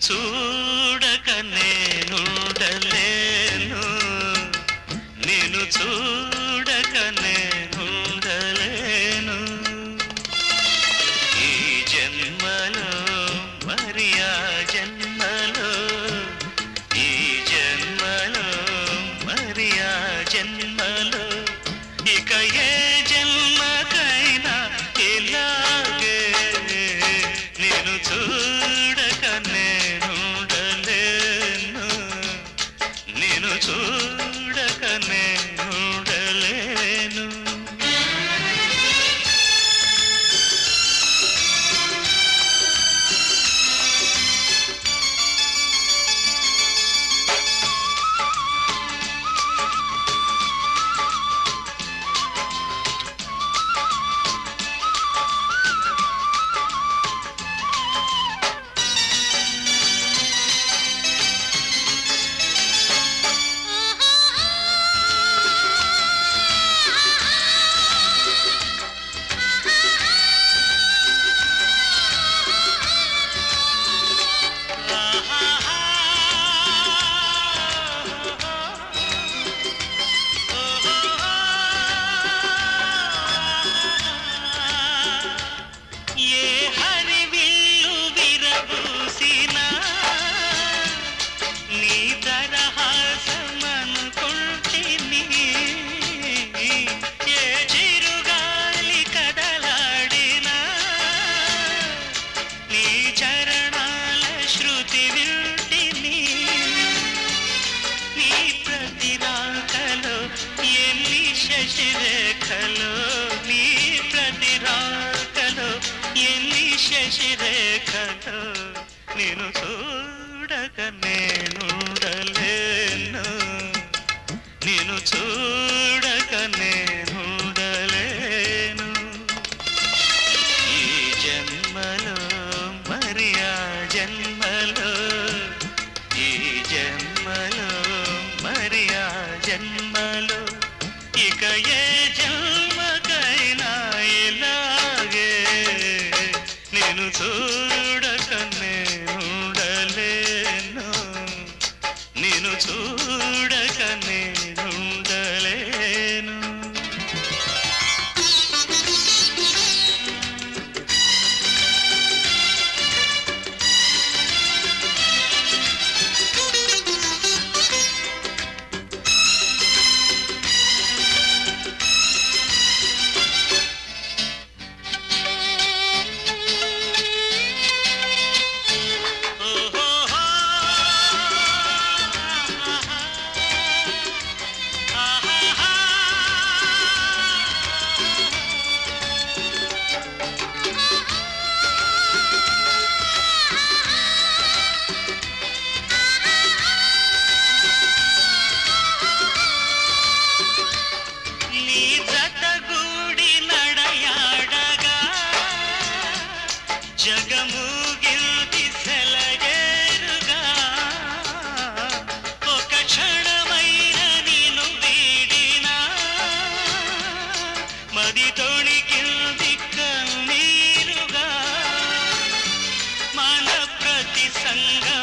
to శశిరేఖలో నేను చూడక నేనుండలేను. నేను చూడక నేను మది తొణికింది కన్నీరుగా మన ప్రతి సంగ